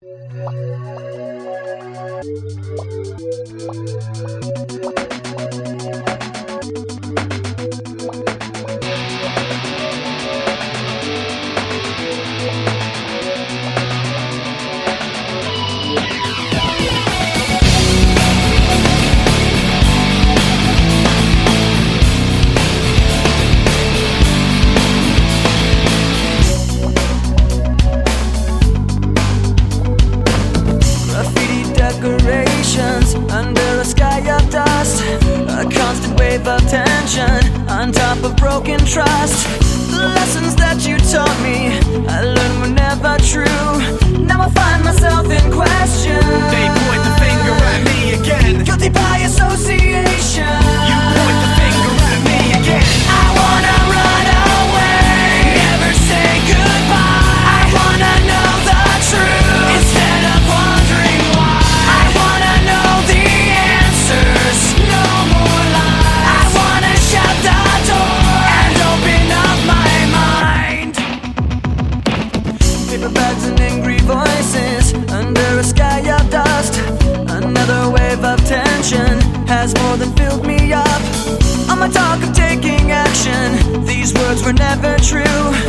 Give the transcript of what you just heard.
Thank you. Of tension, on top of broken trust. has more than filled me up. On my talk of taking action, these words were never true.